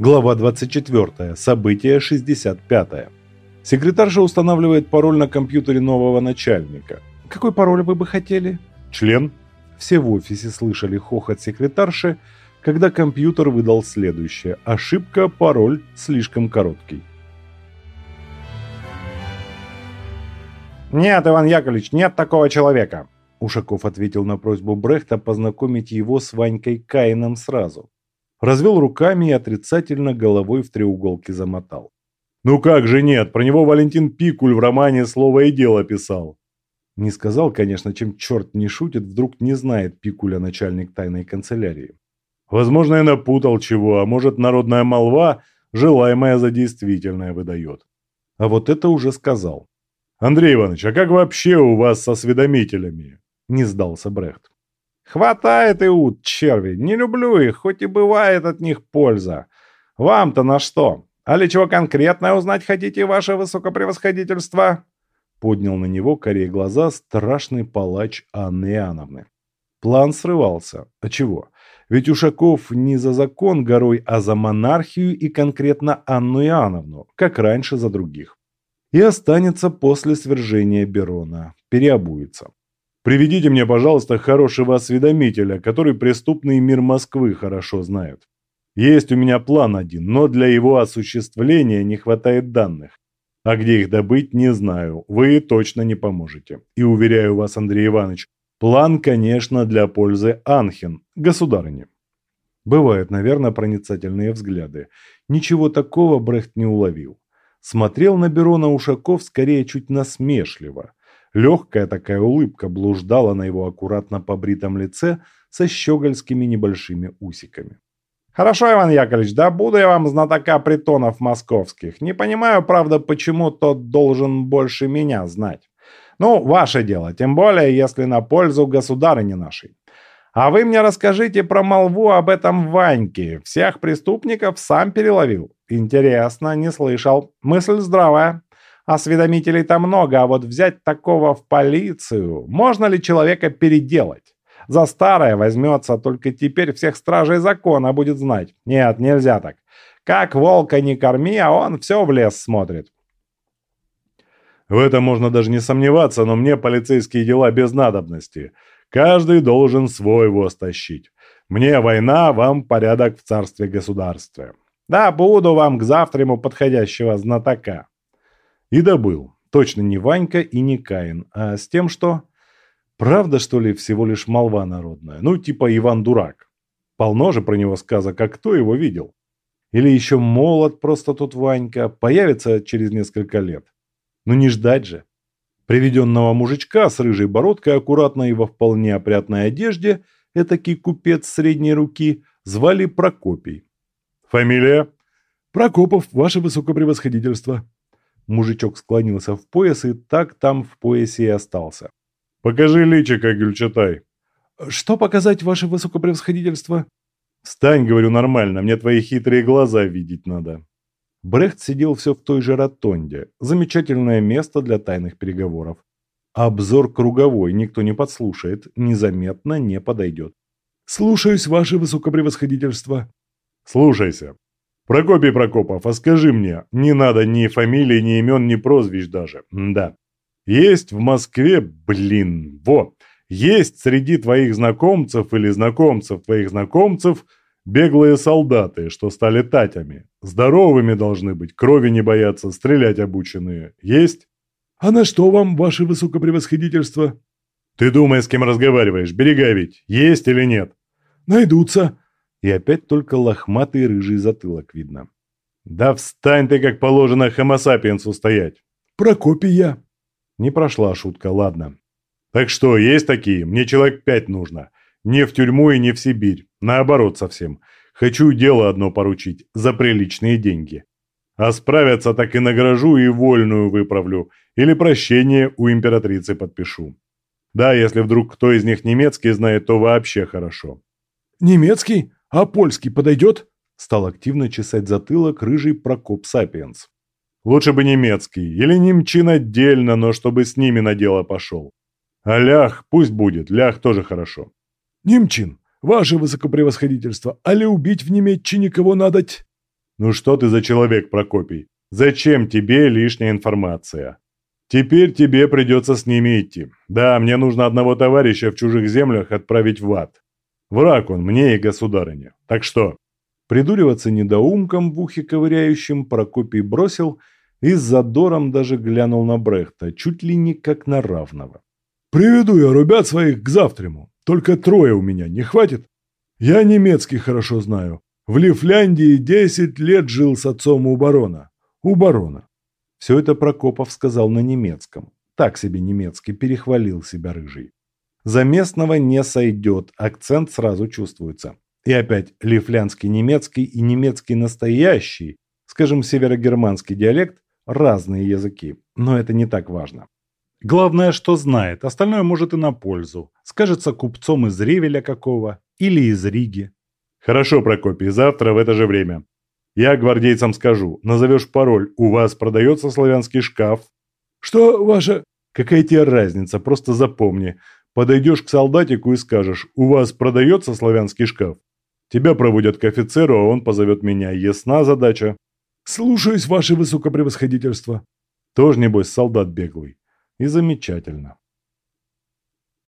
Глава 24. Событие 65. Секретарша устанавливает пароль на компьютере нового начальника. Какой пароль вы бы хотели? Член. Все в офисе слышали хохот секретарши, когда компьютер выдал следующее. Ошибка, пароль слишком короткий. «Нет, Иван Яковлевич, нет такого человека!» Ушаков ответил на просьбу Брехта познакомить его с Ванькой Каином сразу развел руками и отрицательно головой в треуголке замотал. «Ну как же нет, про него Валентин Пикуль в романе «Слово и дело» писал». Не сказал, конечно, чем черт не шутит, вдруг не знает Пикуля начальник тайной канцелярии. Возможно, я напутал чего, а может, народная молва желаемое за действительное выдает. А вот это уже сказал. «Андрей Иванович, а как вообще у вас с осведомителями?» Не сдался Брехт. Хватает и ут, черви. Не люблю их, хоть и бывает от них польза. Вам-то на что? А ли чего конкретное узнать хотите, ваше высокопревосходительство?» Поднял на него корей глаза страшный палач Анны Иоанновны. План срывался. А чего? Ведь Ушаков не за закон горой, а за монархию и конкретно Анну Иоанновну, как раньше за других. И останется после свержения Берона. Переобуется. Приведите мне, пожалуйста, хорошего осведомителя, который преступный мир Москвы хорошо знает. Есть у меня план один, но для его осуществления не хватает данных. А где их добыть, не знаю. Вы точно не поможете. И уверяю вас, Андрей Иванович, план, конечно, для пользы Анхен, государыни. Бывают, наверное, проницательные взгляды. Ничего такого Брехт не уловил. Смотрел на Берона Ушаков скорее чуть насмешливо – Легкая такая улыбка блуждала на его аккуратно побритом лице со щегольскими небольшими усиками. «Хорошо, Иван Яковлевич, да буду я вам знатока притонов московских. Не понимаю, правда, почему тот должен больше меня знать. Ну, ваше дело, тем более, если на пользу государыни нашей. А вы мне расскажите про молву об этом Ваньке. Всех преступников сам переловил. Интересно, не слышал. Мысль здравая. Осведомителей-то много, а вот взять такого в полицию... Можно ли человека переделать? За старое возьмется, только теперь всех стражей закона будет знать. Нет, нельзя так. Как волка не корми, а он все в лес смотрит. В этом можно даже не сомневаться, но мне полицейские дела без надобности. Каждый должен свой воз тащить. Мне война, вам порядок в царстве-государстве. Да, буду вам к завтраму подходящего знатока. И добыл. Точно не Ванька и не Каин, а с тем, что... Правда, что ли, всего лишь молва народная? Ну, типа Иван Дурак. Полно же про него сказок, а кто его видел? Или еще молод просто тут Ванька, появится через несколько лет. Ну не ждать же. Приведенного мужичка с рыжей бородкой аккуратно и во вполне опрятной одежде, этакий купец средней руки, звали Прокопий. «Фамилия?» «Прокопов, ваше высокопревосходительство», Мужичок склонился в пояс и так там в поясе и остался. «Покажи личико, Гюльчатай». «Что показать, ваше высокопревосходительство?» «Встань, говорю, нормально, мне твои хитрые глаза видеть надо». Брехт сидел все в той же ротонде. Замечательное место для тайных переговоров. Обзор круговой, никто не подслушает, незаметно не подойдет. «Слушаюсь, ваше высокопревосходительство». «Слушайся. Прокопий Прокопов, а скажи мне, не надо ни фамилии, ни имен, ни прозвищ даже. да. Есть в Москве, блин, во, есть среди твоих знакомцев или знакомцев твоих знакомцев беглые солдаты, что стали татями. Здоровыми должны быть, крови не боятся, стрелять обученные. Есть? А на что вам, ваше высокопревосходительство? Ты думай, с кем разговариваешь, берега ведь, есть или нет? Найдутся. И опять только лохматый рыжий затылок видно. «Да встань ты, как положено, хомосапиенсу стоять!» «Прокопия!» Не прошла шутка, ладно. «Так что, есть такие? Мне человек пять нужно. Не в тюрьму и не в Сибирь. Наоборот совсем. Хочу дело одно поручить. За приличные деньги. А справятся, так и награжу и вольную выправлю. Или прощение у императрицы подпишу. Да, если вдруг кто из них немецкий знает, то вообще хорошо». «Немецкий? «А польский подойдет?» Стал активно чесать затылок рыжий Прокоп Сапиенс. «Лучше бы немецкий, или немчин отдельно, но чтобы с ними на дело пошел. А лях пусть будет, лях тоже хорошо». «Немчин, ваше высокопревосходительство, а ли убить в Немеччине кого надоть?» Ну что ты за человек, Прокопий? Зачем тебе лишняя информация? Теперь тебе придется с ними идти. Да, мне нужно одного товарища в чужих землях отправить в ад. Враг он мне и государыне. Так что, Придуриваться недоумком в ухе ковыряющим Прокопий бросил и с задором даже глянул на Брехта, чуть ли не как на равного. «Приведу я ребят своих к завтраму. Только трое у меня, не хватит? Я немецкий хорошо знаю. В Лифляндии десять лет жил с отцом у барона. У барона». Все это Прокопов сказал на немецком. Так себе немецкий, перехвалил себя рыжий. За местного не сойдет, акцент сразу чувствуется. И опять лифлянский немецкий и немецкий настоящий, скажем, северогерманский диалект – разные языки, но это не так важно. Главное, что знает, остальное может и на пользу. Скажется купцом из Ревеля какого или из Риги. Хорошо, Прокопий, завтра в это же время. Я гвардейцам скажу, назовешь пароль, у вас продается славянский шкаф. Что ваша... Какая тебе разница, просто запомни. Подойдешь к солдатику и скажешь, у вас продается славянский шкаф. Тебя проводят к офицеру, а он позовет меня. Ясна задача?» «Слушаюсь, ваше высокопревосходительство». «Тоже, небось, солдат беглый. И замечательно».